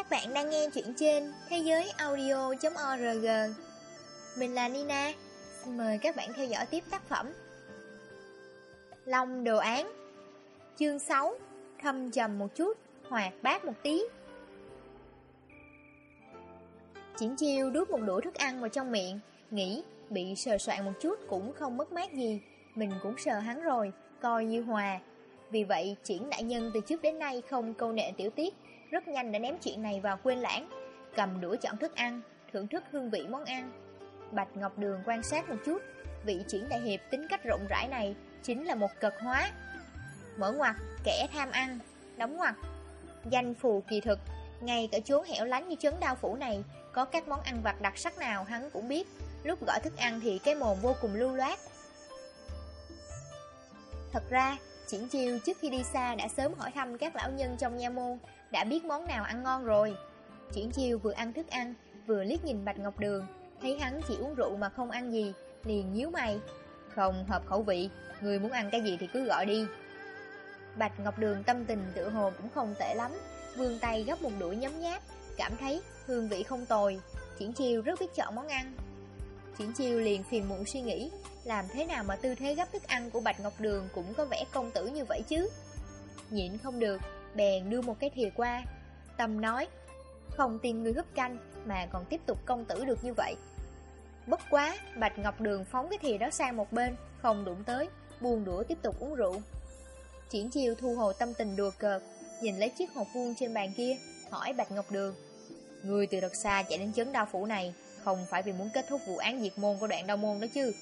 Các bạn đang nghe chuyện trên thế giới audio.org Mình là Nina. Xin mời các bạn theo dõi tiếp tác phẩm. Long đồ án. Chương 6 Thâm trầm một chút, hoạt bát một tí. Triển chiêu đút một đũa thức ăn vào trong miệng Nghĩ bị sờ soạn một chút cũng không mất mát gì. Mình cũng sờ hắn rồi, coi như hòa. Vì vậy triển đại nhân từ trước đến nay không câu nệ tiểu tiết rất nhanh đã ném chuyện này vào quên lãng, cầm đũa chọn thức ăn, thưởng thức hương vị món ăn. Bạch Ngọc Đường quan sát một chút, vị triển đại hiệp tính cách rộng rãi này chính là một cực hóa. Mở ngoặt, kẻ tham ăn, đóng ngoặt. Danh phù kỳ thực, ngay cả chốn hẻo lánh như chấn đao phủ này, có các món ăn vặt đặc sắc nào hắn cũng biết, lúc gọi thức ăn thì cái mồm vô cùng lưu loát. Thật ra, Triển chiêu trước khi đi xa đã sớm hỏi thăm các lão nhân trong nha môn, đã biết món nào ăn ngon rồi. Triển chiêu vừa ăn thức ăn, vừa liếc nhìn Bạch Ngọc Đường, thấy hắn chỉ uống rượu mà không ăn gì, liền nhíu mày. Không hợp khẩu vị, người muốn ăn cái gì thì cứ gọi đi. Bạch Ngọc Đường tâm tình tự hồ cũng không tệ lắm, vươn tay gấp một đũa nhấm nháp, cảm thấy hương vị không tồi. Triển chiêu rất biết chọn món ăn. Triển chiêu liền phiền muộn suy nghĩ, làm thế nào mà tư thế gấp thức ăn của Bạch Ngọc Đường cũng có vẻ công tử như vậy chứ? Nhịn không được, bèn đưa một cái thìa qua. Tâm nói, không tin người húp canh mà còn tiếp tục công tử được như vậy. Bất quá, Bạch Ngọc Đường phóng cái thìa đó sang một bên, không đụng tới, buông đũa tiếp tục uống rượu. Triển chiêu thu hồ tâm tình đùa cợt, nhìn lấy chiếc hộp vuông trên bàn kia, hỏi Bạch Ngọc Đường. Người từ đợt xa chạy đến chấn đao phủ này, không phải vì muốn kết thúc vụ án diệt môn của đoạn đao môn đó chứ.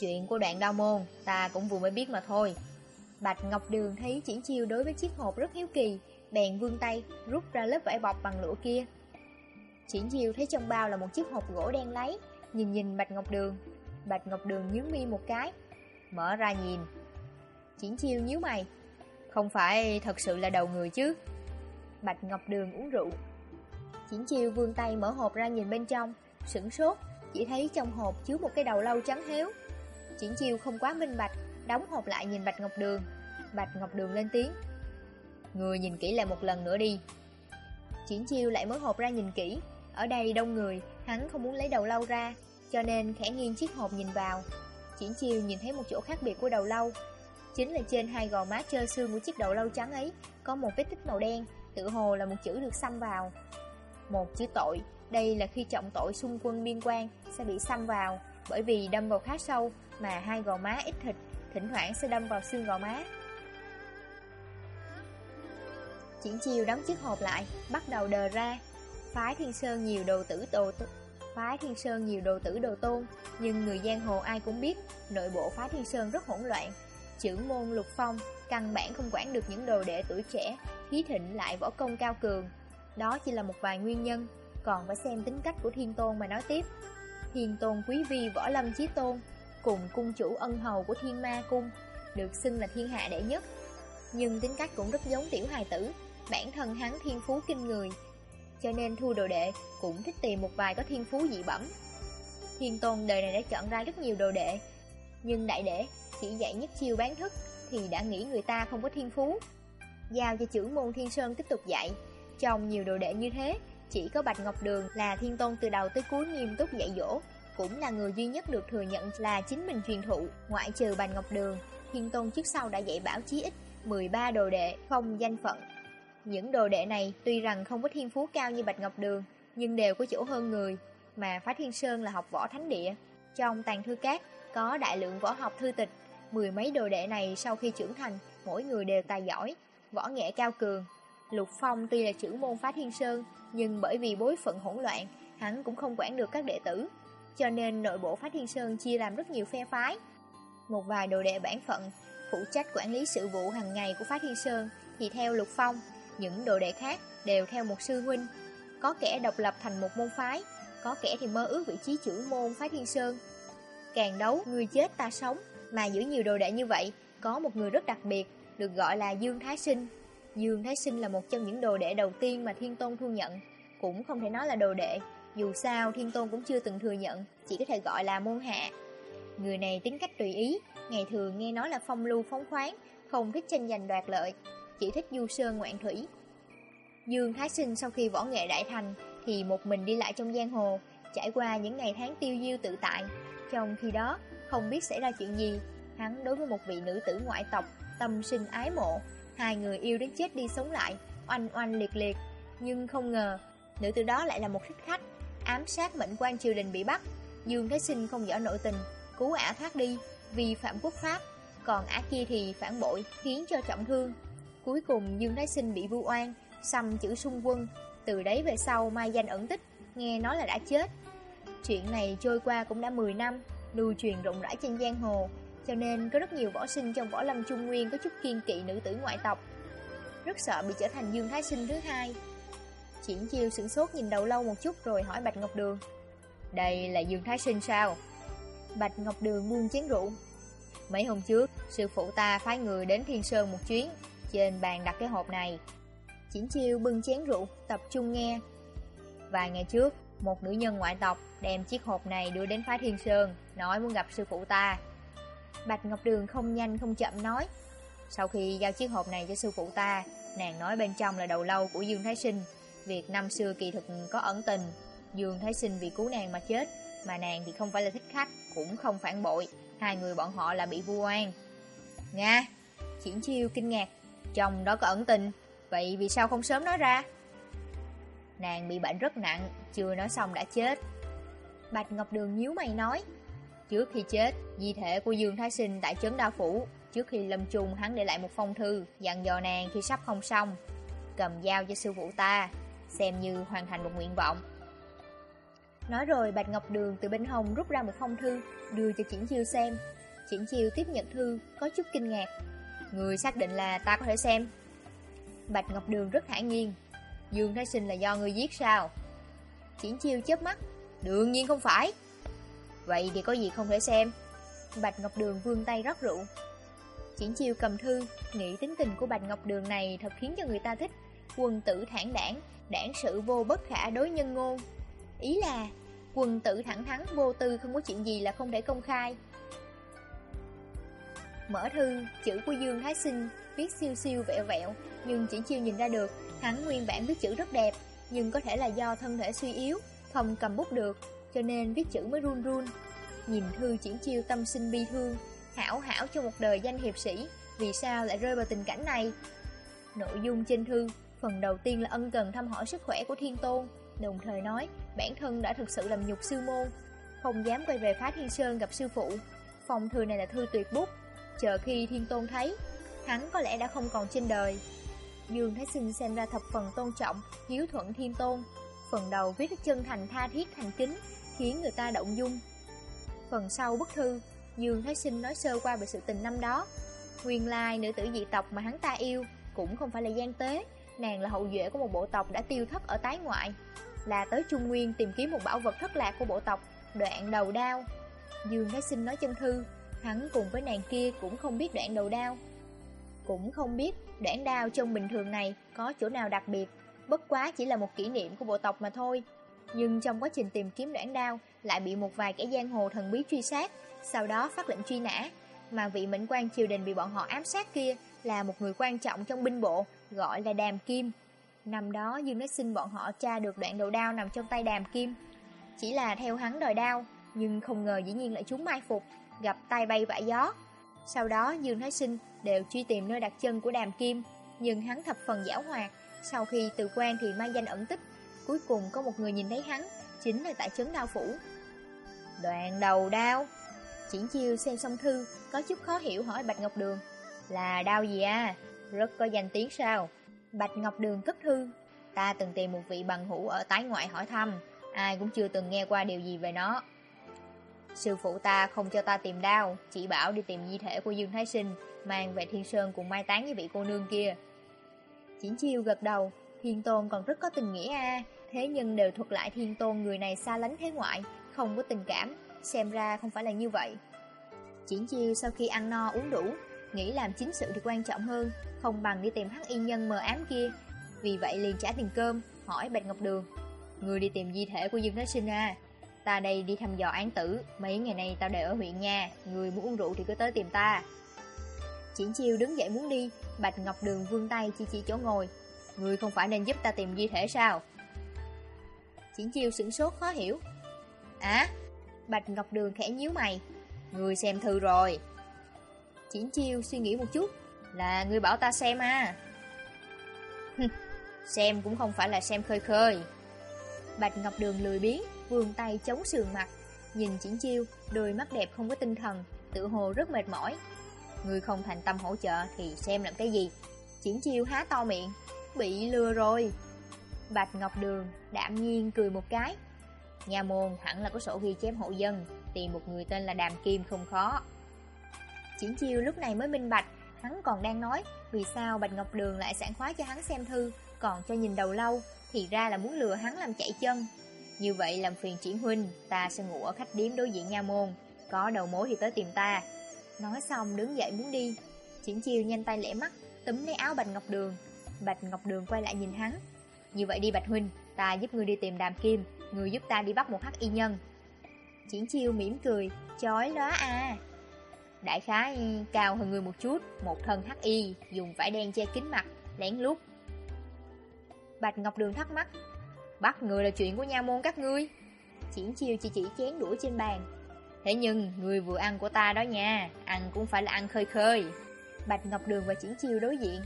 Chuyện của đoạn đao môn Ta cũng vừa mới biết mà thôi Bạch Ngọc Đường thấy triển chiêu đối với chiếc hộp rất hiếu kỳ, Bèn vươn tay, Rút ra lớp vải bọc bằng lụa kia. Triển chiêu thấy trong bao là một chiếc hộp gỗ đen lấy, Nhìn nhìn Bạch Ngọc Đường. Bạch Ngọc Đường nhướng mi một cái, Mở ra nhìn. Triển chiêu nhíu mày, Không phải thật sự là đầu người chứ? Bạch Ngọc Đường uống rượu. Triển chiêu vươn tay mở hộp ra nhìn bên trong, Sửng sốt, Chỉ thấy trong hộp chứa một cái đầu lâu trắng héo. Triển chiêu không quá minh bạch, Đóng hộp lại nhìn Bạch Ngọc Đường. Bạch Ngọc Đường lên tiếng. Người nhìn kỹ lại một lần nữa đi. Triển chiêu lại mới hộp ra nhìn kỹ. Ở đây đông người Hắn không muốn lấy đầu lâu ra Cho nên khẽ nghiêng chiếc hộp nhìn vào. Triển chiêu nhìn thấy một chỗ khác biệt của đầu lâu Chính là trên hai gò má trơ xương của chiếc đầu lâu trắng ấy Có một vết tích màu đen Tự hồ là một chữ được xăm vào. Một chữ tội Đây là khi trọng tội xung quân biên quan Sẽ bị xăm vào bởi vì đâm vào khá sâu mà hai gò má ít thịt, thỉnh thoảng sẽ đâm vào xương gò má. Triển chiều đóng chiếc hộp lại, bắt đầu đờ ra. Phái Thiên Sơn nhiều đồ tử đồ tử, phái Thiên Sơn nhiều đồ tử đồ tôn, nhưng người giang hồ ai cũng biết, nội bộ phái Thiên Sơn rất hỗn loạn. chữ môn lục phong, căn bản không quản được những đồ đệ tuổi trẻ, khí thịnh lại võ công cao cường. Đó chỉ là một vài nguyên nhân, còn phải xem tính cách của Thiên Tôn mà nói tiếp. Thiên tôn quý vi võ lâm chí tôn Cùng cung chủ ân hầu của thiên ma cung Được xưng là thiên hạ đệ nhất Nhưng tính cách cũng rất giống tiểu hài tử Bản thân hắn thiên phú kinh người Cho nên thu đồ đệ Cũng thích tìm một vài có thiên phú dị bẩm. Thiên tôn đời này đã chọn ra rất nhiều đồ đệ Nhưng đại đệ chỉ dạy nhất chiêu bán thức Thì đã nghĩ người ta không có thiên phú. Giao cho trưởng môn thiên sơn tiếp tục dạy Trong nhiều đồ đệ như thế chỉ có Bạch Ngọc Đường là thiên tôn từ đầu tới cuối nghiêm túc dạy dỗ, cũng là người duy nhất được thừa nhận là chính mình truyền thụ, ngoại trừ Bạch Ngọc Đường, thiên tôn trước sau đã dạy bảo chí ít 13 đồ đệ không danh phận. Những đồ đệ này tuy rằng không có thiên phú cao như Bạch Ngọc Đường, nhưng đều có chỗ hơn người, mà Phá Thiên Sơn là học võ thánh địa. Trong tàng thư cát có đại lượng võ học thư tịch, mười mấy đồ đệ này sau khi trưởng thành, mỗi người đều tài giỏi, võ nghệ cao cường, Lục Phong tuy là trưởng môn phá thiên sơn, nhưng bởi vì bối phận hỗn loạn, hắn cũng không quản được các đệ tử. Cho nên nội bộ phá thiên sơn chia làm rất nhiều phe phái. Một vài đồ đệ bản phận, phụ trách quản lý sự vụ hàng ngày của phá thiên sơn thì theo Lục Phong, những đồ đệ khác đều theo một sư huynh. Có kẻ độc lập thành một môn phái, có kẻ thì mơ ước vị trí trưởng môn phái thiên sơn. Càng đấu, người chết ta sống, mà giữ nhiều đồ đệ như vậy, có một người rất đặc biệt, được gọi là Dương Thái Sinh, Dương Thái Sinh là một trong những đồ đệ đầu tiên mà Thiên Tôn thu nhận, cũng không thể nói là đồ đệ, dù sao Thiên Tôn cũng chưa từng thừa nhận, chỉ có thể gọi là môn hạ. Người này tính cách tùy ý, ngày thường nghe nói là phong lưu phóng khoáng, không thích tranh giành đoạt lợi, chỉ thích du sơn ngoạn thủy. Dương Thái Sinh sau khi võ nghệ đại thành thì một mình đi lại trong giang hồ, trải qua những ngày tháng tiêu diêu tự tại. Trong khi đó, không biết xảy ra chuyện gì, hắn đối với một vị nữ tử ngoại tộc, tâm sinh ái mộ, hai người yêu đến chết đi sống lại, oanh oanh liệt liệt. Nhưng không ngờ, nữ tử đó lại là một thích khách, ám sát mệnh quan triều đình bị bắt. Dương Thái Sinh không rõ nội tình, cứu ả thoát đi, vì phạm quốc pháp, còn ả kia thì phản bội, khiến cho trọng thương. Cuối cùng Dương Thái Sinh bị vu oan, xăm chữ xung quân, từ đấy về sau mai danh ẩn tích, nghe nói là đã chết. Chuyện này trôi qua cũng đã 10 năm, lưu truyền rộng rãi trên giang hồ, cho nên có rất nhiều võ sinh trong võ lâm trung nguyên có chút kiên kỵ nữ tử ngoại tộc. Rất sợ bị trở thành Dương Thái Sinh thứ hai. Triển chiêu sửng sốt nhìn đầu lâu một chút rồi hỏi Bạch Ngọc Đường. Đây là Dương Thái Sinh sao? Bạch Ngọc Đường buông chén rượu. Mấy hôm trước, sư phụ ta phái người đến Thiên Sơn một chuyến, trên bàn đặt cái hộp này. Triển chiêu bưng chén rượu, tập trung nghe. Vài ngày trước, một nữ nhân ngoại tộc đem chiếc hộp này đưa đến phái Thiên Sơn, nói muốn gặp sư phụ ta. Bạch Ngọc Đường không nhanh không chậm nói. Sau khi giao chiếc hộp này cho sư phụ ta, nàng nói bên trong là đầu lâu của Dương Thái Sinh. Việc năm xưa kỳ thực có ẩn tình, Dương Thái Sinh vì cứu nàng mà chết, mà nàng thì không phải là thích khách, cũng không phản bội, hai người bọn họ là bị vu oan. Nga, Triển Chiêu kinh ngạc, trong đó có ẩn tình, vậy vì sao không sớm nói ra? Nàng bị bệnh rất nặng, chưa nói xong đã chết. Bạch Ngọc Đường nhíu mày nói, trước khi chết, di thể của Dương Thái Sinh tại trấn Đa Phủ, trước khi lâm trùng hắn để lại một phong thư, dặn dò nàng khi sắp không xong, cầm dao cho sư phụ ta, xem như hoàn thành một nguyện vọng. Nói rồi Bạch Ngọc Đường từ bên hông rút ra một phong thư, đưa cho Triển Chiêu xem. Triển Chiêu tiếp nhận thư, có chút kinh ngạc. Người xác định là ta có thể xem. Bạch Ngọc Đường rất thản nhiên. Dương Thái Sinh là do người giết sao? Triển Chiêu chớp mắt. Đương nhiên không phải. Vậy thì có gì không thể xem? Bạch Ngọc Đường vươn tay rót rượu. Triển Chiêu cầm thư, nghĩ tính tình của Bạch Ngọc Đường này thật khiến cho người ta thích. Quân tử thản đảng, đảng sự vô bất khả đối nhân ngôn. Ý là quân tử thẳng thắn vô tư không có chuyện gì là không thể công khai. Mở thư, chữ của Dương Thái Sinh viết siêu siêu vẹo vẹo, nhưng chỉ chiêu nhìn ra được, hắn nguyên bản viết chữ rất đẹp, nhưng có thể là do thân thể suy yếu, không cầm bút được, cho nên viết chữ mới run run. Nhìn thư triển chiêu tâm sinh bi thương, hảo hảo cho một đời danh hiệp sĩ, vì sao lại rơi vào tình cảnh này? Nội dung trên thư, phần đầu tiên là ân cần thăm hỏi sức khỏe của Thiên Tôn, đồng thời nói bản thân đã thực sự làm nhục sư môn, không dám quay về phá Thiên Sơn gặp sư phụ. Phòng thư này là thư tuyệt bút, chờ khi Thiên Tôn thấy, hắn có lẽ đã không còn trên đời. Dương Thái Sinh xem ra thập phần tôn trọng, hiếu thuận Thiên Tôn. Phần đầu viết chân thành tha thiết thành kính, khiến người ta động dung. Phần sau bức thư, Dương Thái Sinh nói sơ qua về sự tình năm đó. Nguyên lai nữ tử dị tộc mà hắn ta yêu cũng không phải là gian tế, nàng là hậu duệ của một bộ tộc đã tiêu thất ở tái ngoại là tới Trung Nguyên tìm kiếm một bảo vật thất lạc của bộ tộc, đoạn đầu đao. Dương Thái Sinh nói chân thư, hắn cùng với nàng kia cũng không biết đoạn đầu đao. Cũng không biết đoạn đao trong bình thường này có chỗ nào đặc biệt, bất quá chỉ là một kỷ niệm của bộ tộc mà thôi. Nhưng trong quá trình tìm kiếm đoạn đao lại bị một vài kẻ giang hồ thần bí truy sát, sau đó phát lệnh truy nã, mà vị mệnh quan triều đình bị bọn họ ám sát kia là một người quan trọng trong binh bộ, gọi là Đàm Kim. Năm đó Dương đã xin bọn họ tra được đoạn đầu đao nằm trong tay đàm kim Chỉ là theo hắn đòi đao Nhưng không ngờ dĩ nhiên lại chúng mai phục Gặp tay bay vãi gió. Sau đó, Dương Thái Sinh đều truy tìm nơi đặt chân của đàm kim. Nhưng hắn thập phần giảo hoạt. Sau khi từ quan thì mang danh ẩn tích, Cuối cùng có một người nhìn thấy hắn, Chính là tại trấn đao phủ. Đoạn đầu đao. Triển chiêu xem xong thư, Có chút khó hiểu hỏi Bạch Ngọc Đường, Là đao gì à? Rất có danh tiếng sao? Bạch Ngọc Đường cất thư, Ta từng tìm một vị bằng hữu ở tái ngoại hỏi thăm, Ai cũng chưa từng nghe qua điều gì về nó. Sư phụ ta không cho ta tìm đao Chỉ bảo đi tìm di thể của Dương Thái Sinh, Mang về Thiên Sơn cùng mai táng với vị cô nương kia. Chiến chiêu gật đầu, Thiên Tôn còn rất có tình nghĩa a. Thế nhưng đều thuật lại Thiên Tôn người này xa lánh thế ngoại, Không có tình cảm, Xem ra không phải là như vậy. Chiến chiêu sau khi ăn no uống đủ, Nghĩ làm chính sự thì quan trọng hơn, Không bằng đi tìm hắc y nhân mờ ám kia. Vì vậy liền trả tiền cơm, Hỏi Bạch Ngọc Đường, Người đi tìm di thể của Dương Thái Sinh à? Ta đây đi thăm dò án tử. Mấy ngày nay tao đều ở huyện nha. Người muốn uống rượu thì cứ tới tìm ta. Triển chiêu đứng dậy muốn đi. Bạch Ngọc Đường vươn tay chỉ chỉ chỗ ngồi. Người không phải nên giúp ta tìm di thể sao? Triển chiêu sửng sốt khó hiểu. À Bạch Ngọc Đường khẽ nhíu mày. Người xem thư rồi. Triển chiêu suy nghĩ một chút. Là người bảo ta xem à? Xem cũng không phải là xem khơi khơi. Bạch Ngọc Đường lười biếng vươn tay chống sườn mặt. Nhìn Triển chiêu, Đôi mắt đẹp không có tinh thần, Tự hồ rất mệt mỏi. Người không thành tâm hỗ trợ thì xem làm cái gì? Triển chiêu há to miệng, Bị lừa rồi. Bạch Ngọc Đường đạm nhiên cười một cái. Nhà môn hẳn là có sổ ghi chép hộ dân, Tìm một người tên là Đàm Kim không khó. Triển chiêu lúc này mới minh bạch, Hắn còn đang nói Vì sao Bạch Ngọc Đường lại sẵn khóa cho hắn xem thư, Còn cho nhìn đầu lâu, Thì ra là muốn lừa hắn làm chạy chân. Như vậy làm phiền triển huynh, Ta sẽ ngủ ở khách điếm đối diện nha môn. Có đầu mối thì tới tìm ta. Nói xong đứng dậy muốn đi. Triển chiêu nhanh tay lẻ mắt, Túm lấy áo Bạch Ngọc Đường. Bạch Ngọc Đường quay lại nhìn hắn. Như vậy đi Bạch Huynh, Ta giúp ngươi đi tìm đàm kim. Ngươi giúp ta đi bắt một hắc y nhân. Triển chiêu mỉm cười, Chói lóa à Đại khái cao hơn người một chút, Một thân hắc y, Dùng vải đen che kín mặt, Lén lút. Bạch Ngọc Đường thắc mắc Bắt người là chuyện của nha môn các ngươi. Triển chiêu chỉ chỉ chén đũa trên bàn. Thế nhưng, người vừa ăn của ta đó nha, Ăn cũng phải là ăn khơi khơi. Bạch Ngọc Đường và Triển chiêu đối diện.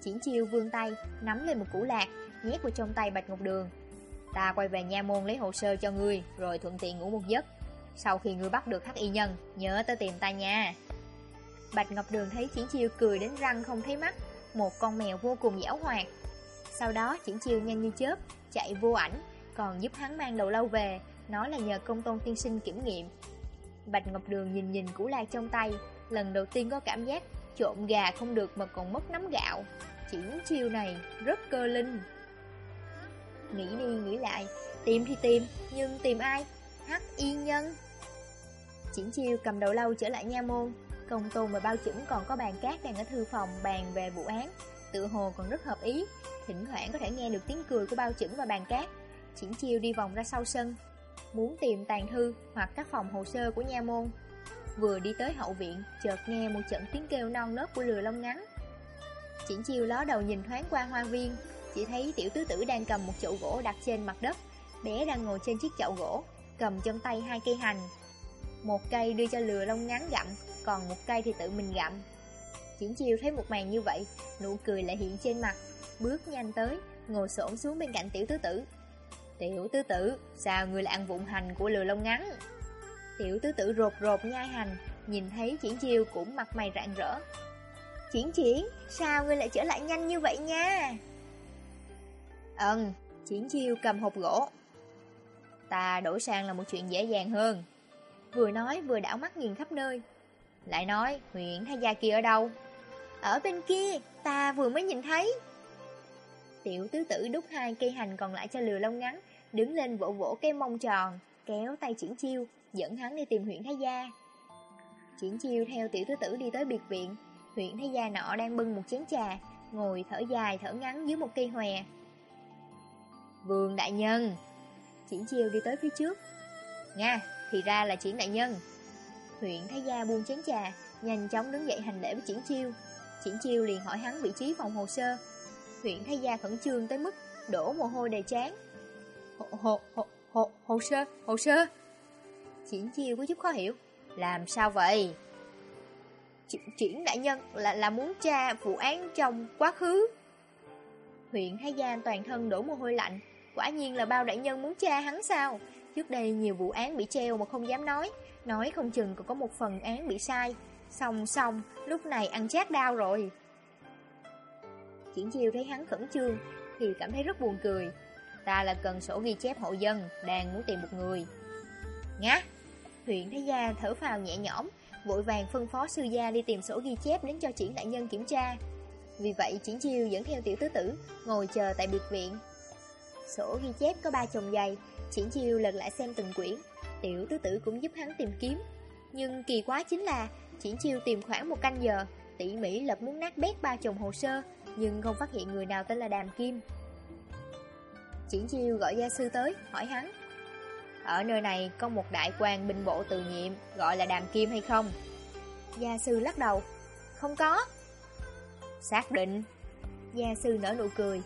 Triển chiêu vươn tay, Nắm lên một củ lạc, Nhét vào trong tay Bạch Ngọc Đường. Ta quay về nha môn lấy hồ sơ cho ngươi, Rồi thuận tiện ngủ một giấc. Sau khi ngươi bắt được hắc y nhân, Nhớ tới tìm ta nha. Bạch Ngọc Đường thấy Triển Chiêu cười đến răng không thấy mắt. Một con mèo vô cùng dẻo hoạt. Sau đó Triển Chiêu nhanh như chớp Chạy vô ảnh, Còn giúp hắn mang đầu lâu về Nói là nhờ công tôn tiên sinh kiểm nghiệm. Bạch Ngọc Đường nhìn nhìn củ lạc trong tay, Lần đầu tiên có cảm giác Trộn gà không được mà còn mất nắm gạo. Chỉ Chiêu này rất cơ linh. Nghĩ đi nghĩ lại, Tìm thì tìm, Nhưng tìm ai? Hắc y nhân. Triển chiêu cầm đầu lâu trở lại nha môn, Công tôn và bao chững còn có bàn cát đang ở thư phòng bàn về vụ án, Tự hồ còn rất hợp ý. Thỉnh thoảng có thể nghe được tiếng cười của bao chững và bàn cát. Triển chiêu đi vòng ra sau sân, Muốn tìm tàn thư hoặc các phòng hồ sơ của nha môn. Vừa đi tới hậu viện, Chợt nghe một trận tiếng kêu non nớt của lừa lông ngắn. Triển chiêu ló đầu nhìn thoáng qua hoa viên, chỉ thấy tiểu tứ tử đang cầm một chậu gỗ đặt trên mặt đất. Bé đang ngồi trên chiếc chậu gỗ, Cầm trong tay hai cây hành. Một cây đưa cho lừa lông ngắn gặm, Còn một cây thì tự mình gặm. Triển chiêu thấy một màn như vậy, Nụ cười lại hiện trên mặt. Bước nhanh tới Ngồi xổm xuống bên cạnh tiểu tứ tử Tiểu tứ tử Sao người lại ăn vụng hành của lừa lông ngắn Tiểu tứ tử rột rột nhai hành Nhìn thấy triển chiêu cũng mặt mày rạng rỡ Triển triển Sao ngươi lại trở lại nhanh như vậy nha Ừm, Triển chiêu cầm hộp gỗ. Ta đổi sang là một chuyện dễ dàng hơn. Vừa nói vừa đảo mắt nhìn khắp nơi. Lại nói, huyện Thái Gia kia ở đâu? Ở bên kia, ta vừa mới nhìn thấy. Tiểu tứ tử đút hai cây hành còn lại cho lừa lông ngắn, đứng lên vỗ vỗ cái mông tròn, kéo tay triển chiêu, dẫn hắn đi tìm huyện Thái Gia. Triển chiêu theo tiểu tứ tử đi tới biệt viện, huyện Thái Gia nọ đang bưng một chén trà, ngồi thở dài thở ngắn dưới một cây hòe. Vương đại nhân! Triển chiêu đi tới phía trước. Nga, thì ra là triển đại nhân. Huyện Thái Gia buông chén trà Nhanh chóng đứng dậy hành lễ với triển chiêu. Triển chiêu liền hỏi hắn vị trí phòng hồ sơ. Huyện Thái Gia khẩn trương tới mức Đổ mồ hôi đầy trán. Hồ, hồ, hồ, hồ, hồ sơ, hồ sơ. Triển chiêu có chút khó hiểu. Làm sao vậy? Triển đại nhân là là muốn tra vụ án trong quá khứ. Huyện Thái Gia toàn thân đổ mồ hôi lạnh. Quả nhiên là bao đại nhân muốn tra hắn sao? Trước đây nhiều vụ án bị treo mà không dám nói. Nói không chừng còn có một phần án bị sai. Xong xong Lúc này ăn chát đau rồi. Triển chiêu thấy hắn khẩn trương, Thì cảm thấy rất buồn cười. Ta là cần sổ ghi chép hộ dân, Đang muốn tìm một người. Ngá! Huyện Thái Gia thở phào nhẹ nhõm, Vội vàng phân phó sư gia đi tìm sổ ghi chép Đến cho triển đại nhân kiểm tra. Vì vậy triển chiêu dẫn theo tiểu tứ tử, Ngồi chờ tại biệt viện. Sổ ghi chép có ba chồng dày Triển chiêu lật lại xem từng quyển. Tiểu tứ tử cũng giúp hắn tìm kiếm. Nhưng kỳ quá chính là Triển chiêu tìm khoảng một canh giờ, Tỉ mỉ lật muốn nát bét ba chồng hồ sơ nhưng không phát hiện người nào tên là Đàm Kim Triển chiêu gọi gia sư tới Hỏi hắn Ở nơi này có một đại quan binh bộ từ nhiệm Gọi là Đàm Kim hay không Gia sư lắc đầu Không có Xác định Gia sư nở nụ cười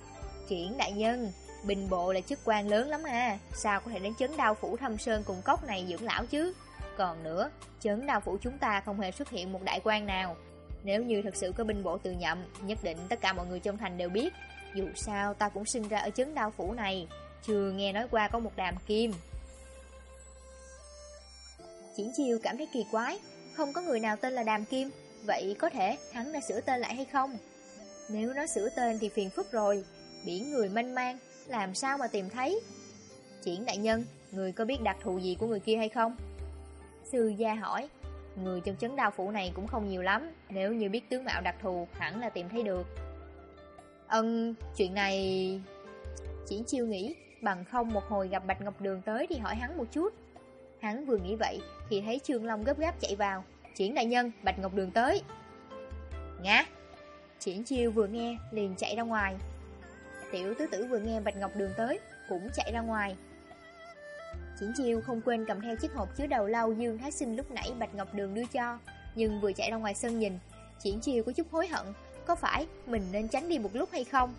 Triển đại nhân, bình bộ là chức quan lớn lắm à, sao có thể đến chấn đao phủ thâm sơn cùng cốc này dưỡng lão chứ? Còn nữa, chấn đao phủ chúng ta không hề xuất hiện một đại quan nào. Nếu như thật sự có binh bộ từ nhậm, nhất định tất cả mọi người trong thành đều biết. Dù sao ta cũng sinh ra ở chấn đao phủ này, chưa nghe nói qua có một đàm kim. Triển chiêu cảm thấy kỳ quái, không có người nào tên là đàm kim, vậy có thể hắn đã sửa tên lại hay không? Nếu nó sửa tên thì phiền phức rồi, biển người manh mang, làm sao mà tìm thấy? Triển đại nhân, người có biết đặc thù gì của người kia hay không? Sư gia hỏi, người trong chấn đao phủ này cũng không nhiều lắm, nếu như biết tướng mạo đặc thù hẳn là tìm thấy được. Ân, chuyện này... Triển chiêu nghĩ, bằng không một hồi gặp Bạch Ngọc Đường tới thì hỏi hắn một chút. Hắn vừa nghĩ vậy thì thấy Trương Long gấp gáp chạy vào. Triển đại nhân, Bạch Ngọc Đường tới. Ngã! Triển chiêu vừa nghe liền chạy ra ngoài. Tiểu tứ tử vừa nghe Bạch Ngọc Đường tới cũng chạy ra ngoài. Triển chiêu không quên cầm theo chiếc hộp chứa đầu lau Dương Thái Sinh lúc nãy Bạch Ngọc Đường đưa cho, nhưng vừa chạy ra ngoài sân nhìn, Triển chiêu có chút hối hận, có phải mình nên tránh đi một lúc hay không?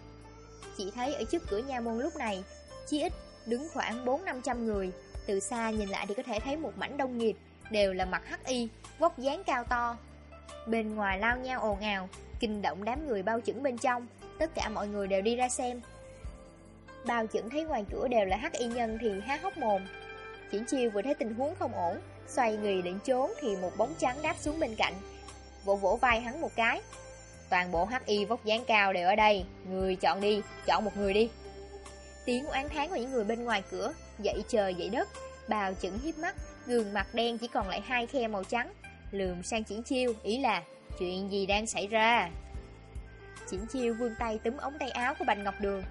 Chỉ thấy ở trước cửa nha môn lúc này, chỉ ít đứng khoảng 4-500 người, từ xa nhìn lại thì có thể thấy một mảnh đông nghiệp, đều là mặt hắc y, vóc dáng cao to. Bên ngoài lao nhau ồn ào, kinh động đám người bao chững bên trong, tất cả mọi người đều đi ra xem. Bao chững thấy ngoài cửa đều là hắc y nhân thì há hốc mồm, Triển chiêu vừa thấy tình huống không ổn Xoay người định trốn thì một bóng trắng đáp xuống bên cạnh. Vỗ vỗ vai hắn một cái. Toàn bộ hắc y vóc dáng cao đều ở đây Người chọn đi, chọn một người đi. Tiếng oán tháng của những người bên ngoài cửa Dậy trời dậy đất Bào chững hiếp mắt Gương mặt đen chỉ còn lại hai khe màu trắng. Lườm sang triển chiêu Ý là chuyện gì đang xảy ra? Triển chiêu vươn tay túm ống tay áo của Bành Ngọc Đường.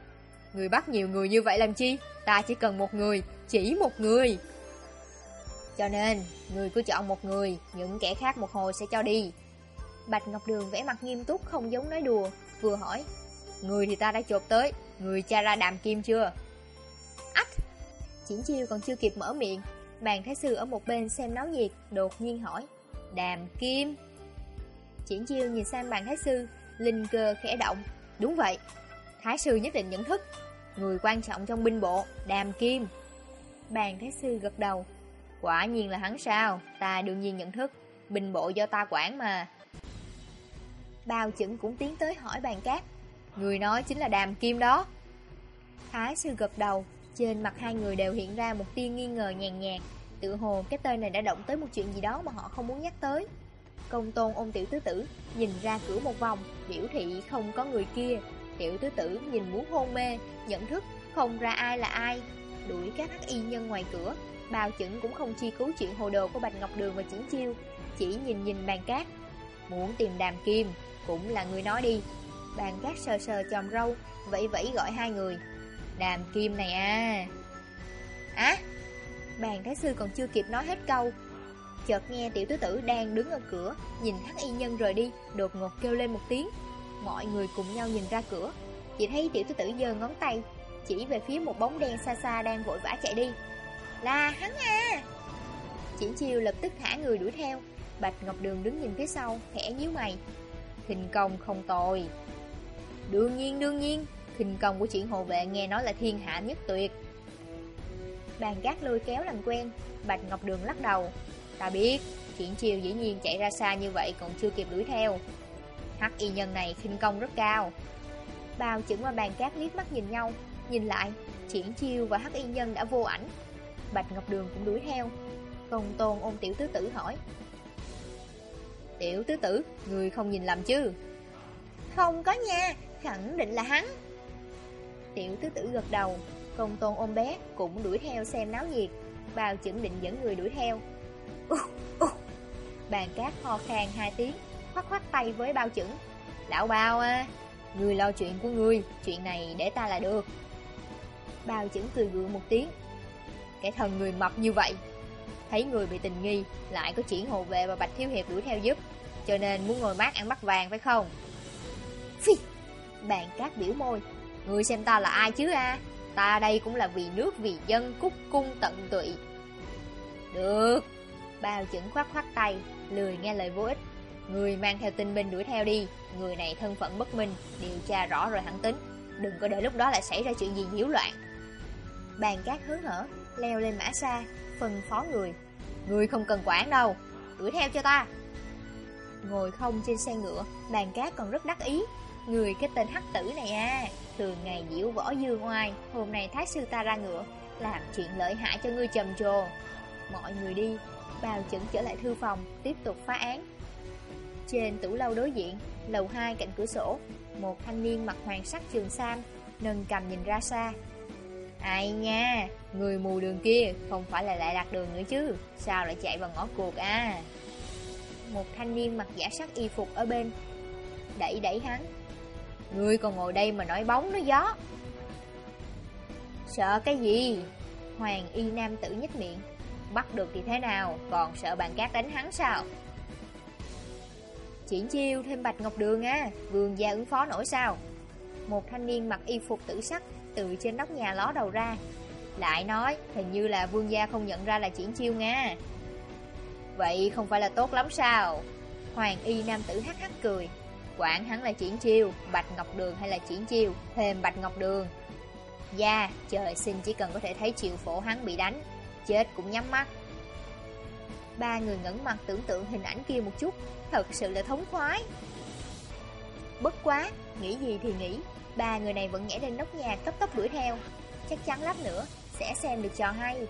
Người bắt nhiều người như vậy làm chi? Ta chỉ cần một người, Chỉ một người. Cho nên, Người cứ chọn một người, Những kẻ khác một hồi sẽ cho đi. Bạch Ngọc Đường vẽ mặt nghiêm túc, không giống nói đùa, Vừa hỏi, Người thì ta đã chộp tới, Người cha ra đàm kim chưa? Ách! Triển chiêu còn chưa kịp mở miệng, Bàn thái sư ở một bên xem náo nhiệt, Đột nhiên hỏi, Đàm kim? Triển chiêu nhìn sang bàn thái sư, Linh cơ khẽ động, Đúng vậy, Thái sư nhất định nhận thức. Người quan trọng trong binh bộ, Đàm kim. Bàn thái sư gật đầu. Quả nhiên là hắn sao? Ta đương nhiên nhận thức. Binh bộ do ta quản mà. Bao chững cũng tiến tới hỏi bàn cát. Người nói chính là đàm kim đó. Thái sư gật đầu. Trên mặt hai người đều hiện ra một tia nghi ngờ nhàn nhạt. Tự hồ cái tên này đã động tới một chuyện gì đó mà họ không muốn nhắc tới. Công tôn ôn tiểu tứ tử, Nhìn ra cửa một vòng, Biểu thị không có người kia. Tiểu tứ tử nhìn muốn hôn mê, Nhận thức không ra ai là ai. Đuổi các hắc y nhân ngoài cửa, Bao chững cũng không chi cứu chuyện hồ đồ của Bạch Ngọc Đường và Triển Chiêu, Chỉ nhìn nhìn bàn cát. Muốn tìm đàm kim, Cũng là người nói đi. Bàn cát sờ sờ chòm râu, Vẫy vẫy gọi hai người. Đàm kim này à. Á, Bàn thái sư còn chưa kịp nói hết câu. Chợt nghe tiểu tứ tử đang đứng ở cửa, Nhìn hắc y nhân rời đi, Đột ngột kêu lên một tiếng. Mọi người cùng nhau nhìn ra cửa. Chỉ thấy tiểu thư tử giơ ngón tay, Chỉ về phía một bóng đen xa xa đang vội vã chạy đi. Là hắn à! Triển chiêu lập tức thả người đuổi theo. Bạch Ngọc Đường đứng nhìn phía sau, Khẽ nhíu mày. Thình công không tồi. Đương nhiên đương nhiên. Thình công của triển hồ vệ nghe nói là thiên hạ nhất tuyệt. Bàn gác lôi kéo làm quen, Bạch Ngọc Đường lắc đầu. Ta biết, Triển chiêu dĩ nhiên chạy ra xa như vậy Còn chưa kịp đuổi theo. Hắc y nhân này khinh công rất cao. Bao chữ và bàn cát liếc mắt nhìn nhau Nhìn lại Triển chiêu và hắc y nhân đã vô ảnh. Bạch Ngọc Đường cũng đuổi theo. Công tôn ôm tiểu tứ tử hỏi. Tiểu tứ tử Người không nhìn lầm chứ? Không có nha Khẳng định là hắn. Tiểu tứ tử gật đầu. Công tôn ôm bé cũng đuổi theo xem náo nhiệt. Bao chuẩn định dẫn người đuổi theo. Uh, uh. Bàn cát ho khan hai tiếng khoát khoát tay với bao chững Lão bao à Người lo chuyện của người, Chuyện này để ta là được. Bao chững cười gượng một tiếng. Cái thần người mập như vậy, Thấy người bị tình nghi, Lại có triển hồ vệ và bạch thiếu hiệp đuổi theo giúp, Cho nên muốn ngồi mát ăn bắt vàng phải không? Phi Bàn cát biểu môi. Người xem ta là ai chứ a Ta đây cũng là vì nước, vì dân, cúc cung tận tụy. Được, Bao chững khoát khoát tay, Lười nghe lời vô ích. Người mang theo tinh binh đuổi theo đi. Người này thân phận bất minh, Điều tra rõ rồi hẳn tính. Đừng có để lúc đó lại xảy ra chuyện gì nhiễu loạn. Bàn cát hớn hở, Leo lên mã xa, Phân phó người. Người không cần quản đâu, Đuổi theo cho ta. Ngồi không trên xe ngựa, Bàn cát còn rất đắc ý. Người cái tên hắc tử này à Thường ngày diễu võ dương oai, Hôm nay thái sư ta ra ngựa, Làm chuyện lợi hại cho ngươi trầm trồ. Mọi người đi bào chẩn trở lại thư phòng, Tiếp tục phá án. Trên tủ lâu đối diện, Lầu 2 cạnh cửa sổ. Một thanh niên mặc hoàng sắc trường sam Nâng cầm nhìn ra xa. Ai nha, Người mù đường kia, Không phải là lại lạc đường nữa chứ, Sao lại chạy vào ngõ cuộc à? Một thanh niên mặc giả sắc y phục ở bên, Đẩy đẩy hắn. Ngươi còn ngồi đây mà nói bóng nói gió. Sợ cái gì? Hoàng y nam tử nhếch miệng. Bắt được thì thế nào? Còn sợ bàn cát đánh hắn sao? Triển chiêu thêm bạch ngọc đường á Vương gia ứng phó nổi sao. Một thanh niên mặc y phục tử sắc Từ trên nóc nhà ló đầu ra. Lại nói, Hình như là vương gia không nhận ra là triển chiêu nha. Vậy không phải là tốt lắm sao? Hoàng y nam tử hắc hắc cười. Quản hắn là triển chiêu, Bạch ngọc đường hay là triển chiêu, Thêm bạch ngọc đường. Gia, trời xin chỉ cần có thể thấy triệu phổ hắn bị đánh, Chết cũng nhắm mắt. Ba người ngẩn mặt tưởng tượng hình ảnh kia một chút, Thật sự là thống khoái. Bất quá, Nghĩ gì thì nghĩ, Ba người này vẫn nhảy lên nóc nhà cấp tốc đuổi theo. Chắc chắn lát nữa Sẽ xem được trò hay.